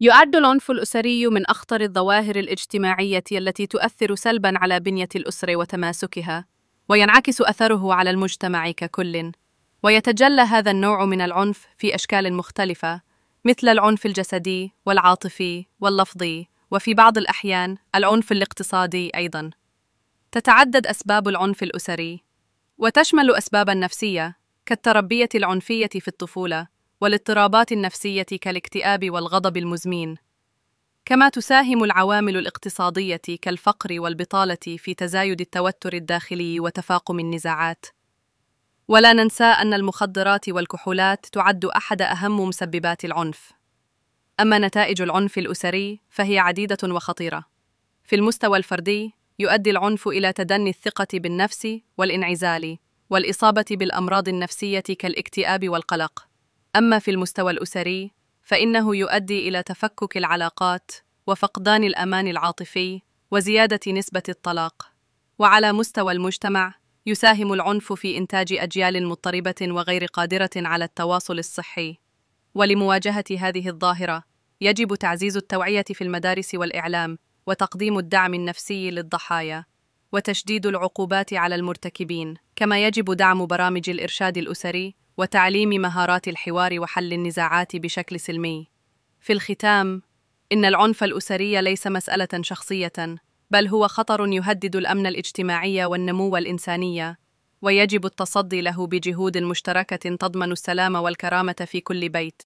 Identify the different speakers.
Speaker 1: يعد العنف الأسري من أخطر الظواهر الاجتماعية التي تؤثر سلبًا على بنية الأسرة وتماسكها، وينعكس أثره على المجتمع ككل. ويتجلى هذا النوع من العنف في أشكال مختلفة، مثل العنف الجسدي والعاطفي واللفظي، وفي بعض الأحيان العنف الاقتصادي أيضًا. تتعدد أسباب العنف الأسري، وتشمل أسبابًا نفسية كالتربية العنفية في الطفولة، والاضطرابات النفسية كالاكتئاب والغضب المزمن كما تساهم العوامل الاقتصادية كالفقر والبطالة في تزايد التوتر الداخلي وتفاقم النزاعات. ولا ننسى أن المخدرات والكحولات تعد أحد أهم مسببات العنف. أما نتائج العنف الأسري فهي عديدة وخطيرة. في المستوى الفردي يؤدي العنف إلى تدني الثقة بالنفس والانعزال والإصابة بالأمراض النفسية كالاكتئاب والقلق. أما في المستوى الأسري فإنه يؤدي إلى تفكك العلاقات وفقدان الأمان العاطفي وزيادة نسبة الطلاق. وعلى مستوى المجتمع يساهم العنف في إنتاج أجيال مضطربة وغير قادرة على التواصل الصحي. ولمواجهة هذه الظاهرة يجب تعزيز التوعية في المدارس والإعلام وتقديم الدعم النفسي للضحايا وتشديد العقوبات على المرتكبين. كما يجب دعم برامج الإرشاد الأسري وتعليم مهارات الحوار وحل النزاعات بشكل سلمي. في الختام إن العنف الأسري ليس مسألة شخصية بل هو خطر يهدد الأمن الاجتماعي والنمو الإنساني ويجب التصدي له بجهود مشتركة تضمن السلام والكرامة في كل بيت.